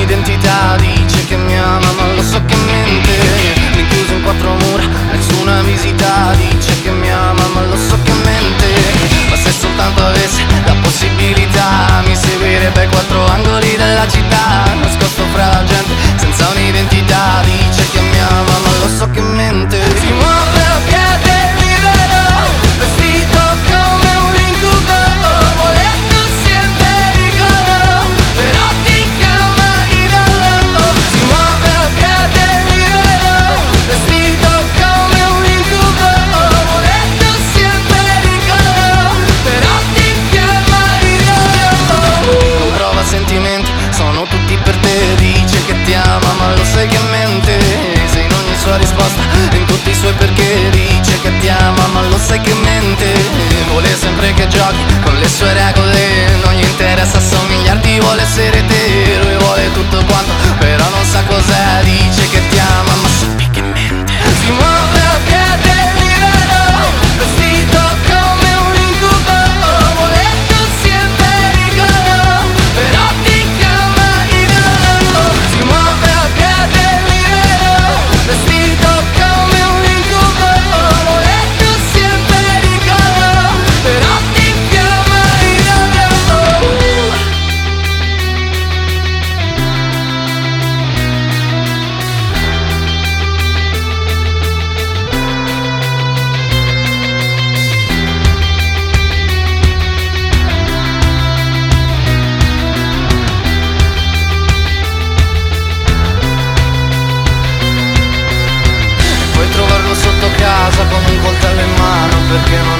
identità Dice che mi ama ma lo so che mente. Rinchiuso in quattro mura, nessuna visita Dice che mi ama ma lo so che mente. Ma se soltanto avesse la possibilità Mi seguirebbe quattro angoli sono tutti per te. Dice che ti ama ma lo sai che mente. Sei in ogni sua risposta, in tutti i suoi perché. Dice che ti ama ma lo sai che mente. Vuole sempre che giochi con le sue regole. Non gli interessa somigliarti, vuole essere te mano perché